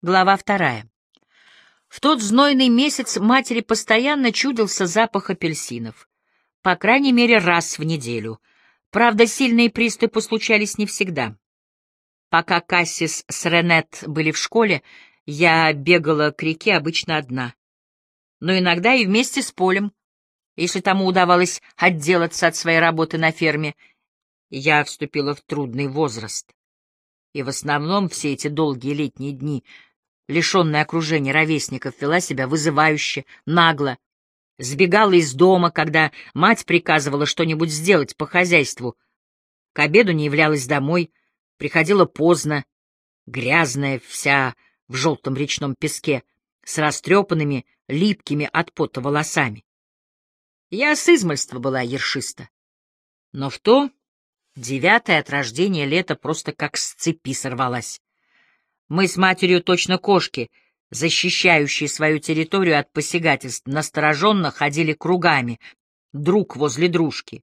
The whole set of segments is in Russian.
Глава вторая. В тот знойный месяц матери постоянно чудился запах апельсинов. По крайней мере, раз в неделю. Правда, сильные приступы случались не всегда. Пока Кассис с Ренет были в школе, я бегала к реке обычно одна. Но иногда и вместе с Полем, если тому удавалось отделаться от своей работы на ферме. Я вступила в трудный возраст. И в основном все эти долгие летние дни — лишенная окружения ровесников, вела себя вызывающе, нагло, сбегала из дома, когда мать приказывала что-нибудь сделать по хозяйству. К обеду не являлась домой, приходила поздно, грязная вся в желтом речном песке, с растрепанными, липкими от пота волосами. Я с измольства была ершиста. Но в то девятое от рождения лето просто как с цепи сорвалась. Мы с матерью точно кошки, защищающие свою территорию от посягательств, настороженно ходили кругами, друг возле дружки.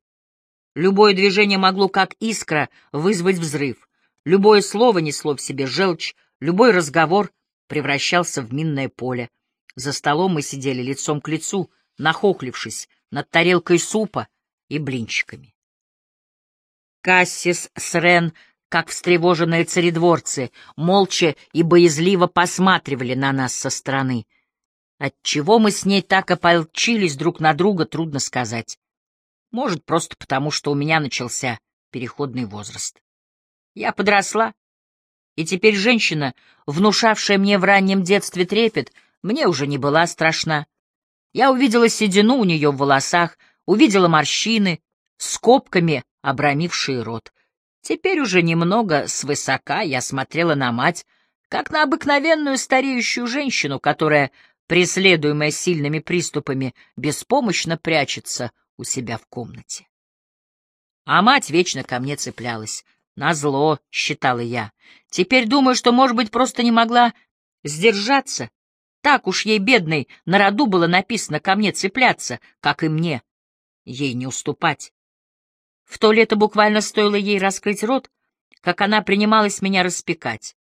Любое движение могло, как искра, вызвать взрыв. Любое слово несло в себе желчь, любой разговор превращался в минное поле. За столом мы сидели лицом к лицу, нахохлившись над тарелкой супа и блинчиками. Кассис с Рен как встревоженные царедворцы, молча и боязливо посматривали на нас со стороны. Отчего мы с ней так ополчились друг на друга, трудно сказать. Может, просто потому, что у меня начался переходный возраст. Я подросла, и теперь женщина, внушавшая мне в раннем детстве трепет, мне уже не была страшна. Я увидела седину у нее в волосах, увидела морщины, скобками обрамившие рот. Теперь уже немного свысока я смотрела на мать, как на обыкновенную стареющую женщину, которая, преследуемая сильными приступами, беспомощно прячется у себя в комнате. А мать вечно ко мне цеплялась. Назло, считала я. Теперь думаю, что, может быть, просто не могла сдержаться. Так уж ей, бедной, на роду было написано ко мне цепляться, как и мне, ей не уступать. В то лето буквально стоило ей раскрыть рот, как она принималась меня распекать.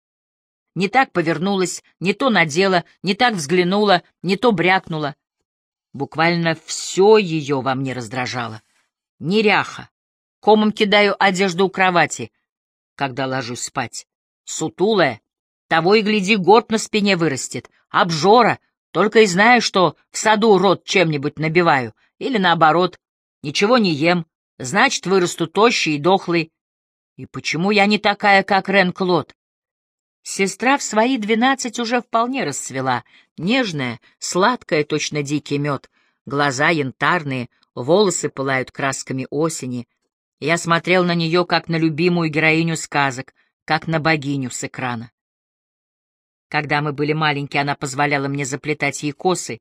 Не так повернулась, не то надела, не так взглянула, не то брякнула. Буквально все ее во мне раздражало. Неряха. Комом кидаю одежду у кровати, когда ложусь спать. Сутулая. Того и гляди, горб на спине вырастет. Обжора. Только и знаю, что в саду рот чем-нибудь набиваю. Или наоборот, ничего не ем, Значит, вырасту тощий и дохлый. И почему я не такая, как Рен-Клод? Сестра в свои двенадцать уже вполне расцвела, нежная, сладкая, точно дикий мед, глаза янтарные, волосы пылают красками осени. Я смотрел на нее, как на любимую героиню сказок, как на богиню с экрана. Когда мы были маленькие, она позволяла мне заплетать ей косы.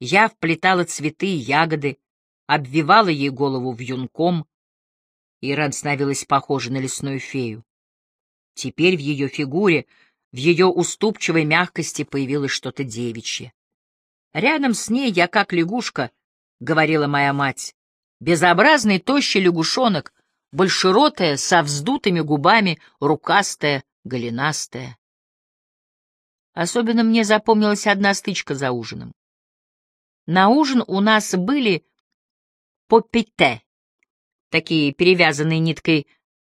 Я вплетала цветы и ягоды, обвивала ей голову вьюнком, и Рен становилась похожа на лесную фею. Теперь в ее фигуре, в ее уступчивой мягкости появилось что-то девичье. Рядом с ней я как лягушка, — говорила моя мать, — безобразный тощий лягушонок, большеротая, со вздутыми губами, рукастая, голенастая. Особенно мне запомнилась одна стычка за ужином. На ужин у нас были попите, такие перевязанные ниткой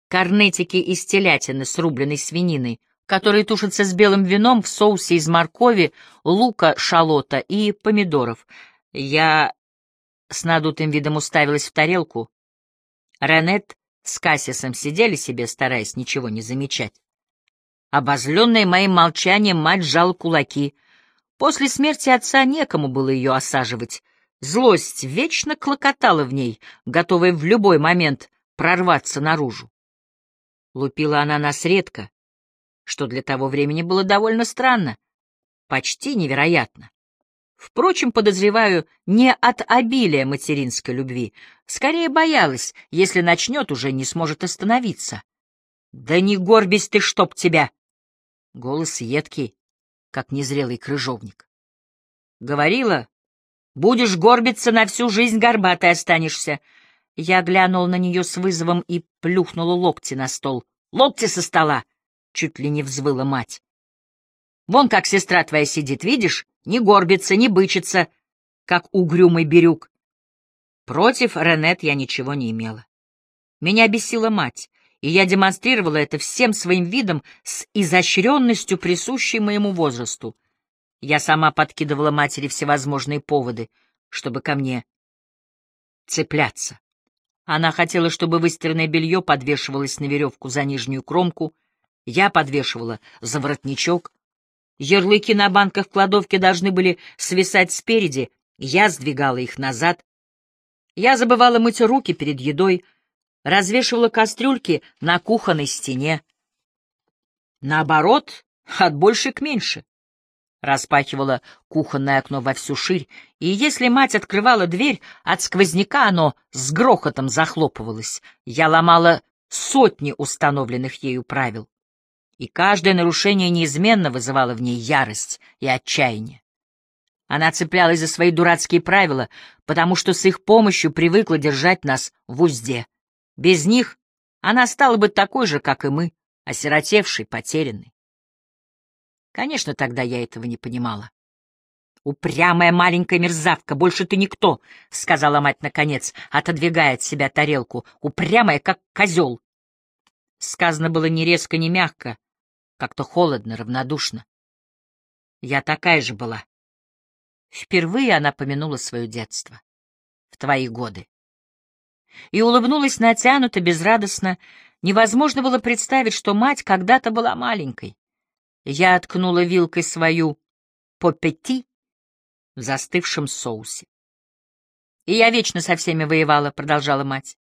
корнетики из телятины с рубленой свининой, которые тушатся с белым вином в соусе из моркови, лука, шалота и помидоров. Я с надутым видом уставилась в тарелку. Ренет с Кассисом сидели себе, стараясь ничего не замечать. Обозленная моим молчанием, мать сжала кулаки. После смерти отца некому было ее осаживать. Злость вечно клокотала в ней, готовая в любой момент прорваться наружу. Лупила она нас редко, что для того времени было довольно странно, почти невероятно. Впрочем, подозреваю, не от обилия материнской любви, скорее боялась, если начнет, уже не сможет остановиться. «Да не горбись ты, чтоб тебя!» Голос едкий, как незрелый крыжовник. Говорила, Будешь горбиться на всю жизнь, горбатой останешься. Я глянул на нее с вызовом и плюхнула локти на стол. Локти со стола! Чуть ли не взвыла мать. Вон как сестра твоя сидит, видишь? Не горбится, не бычится, как угрюмый бирюк. Против Ренет я ничего не имела. Меня бесила мать, и я демонстрировала это всем своим видом с изощренностью, присущей моему возрасту. Я сама подкидывала матери всевозможные поводы, чтобы ко мне цепляться. Она хотела, чтобы выстиранное белье подвешивалось на веревку за нижнюю кромку, я подвешивала за воротничок. Ярлыки на банках в кладовке должны были свисать спереди, я сдвигала их назад. Я забывала мыть руки перед едой, развешивала кастрюльки на кухонной стене. Наоборот, от больше к меньше. Распахивала кухонное окно во всю ширь, и если мать открывала дверь, от сквозняка оно с грохотом захлопывалось. Я ломала сотни установленных ею правил и каждое нарушение неизменно вызывало в ней ярость и отчаяние. Она цеплялась за свои дурацкие правила, потому что с их помощью привыкла держать нас в узде. Без них она стала бы такой же, как и мы, осиротевшей, потерянной. Конечно, тогда я этого не понимала. «Упрямая маленькая мерзавка, больше ты никто», — сказала мать наконец, отодвигая от себя тарелку. «Упрямая, как козел». Сказано было ни резко, ни мягко, как-то холодно, равнодушно. Я такая же была. Впервые она помянула свое детство. В твои годы. И улыбнулась натянуто, безрадостно. Невозможно было представить, что мать когда-то была маленькой. Я откнула вилкой свою попети в застывшем соусе. «И я вечно со всеми воевала», — продолжала мать.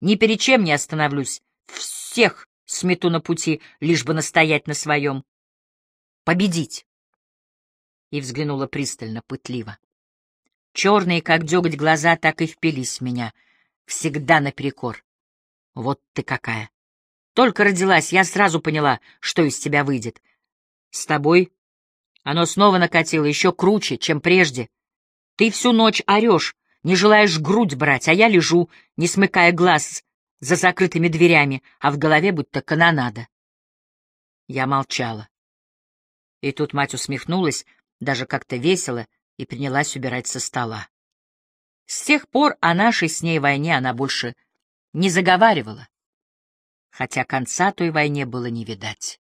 «Ни перед чем не остановлюсь. Всех смету на пути, лишь бы настоять на своем. Победить!» И взглянула пристально, пытливо. Черные, как деготь, глаза так и впились в меня, всегда наперекор. Вот ты какая! Только родилась, я сразу поняла, что из тебя выйдет. С тобой оно снова накатило еще круче, чем прежде. Ты всю ночь орешь, не желаешь грудь брать, а я лежу, не смыкая глаз, за закрытыми дверями, а в голове будто канонада. Я молчала. И тут мать усмехнулась, даже как-то весело, и принялась убирать со стола. С тех пор о нашей с ней войне она больше не заговаривала, хотя конца той войне было не видать.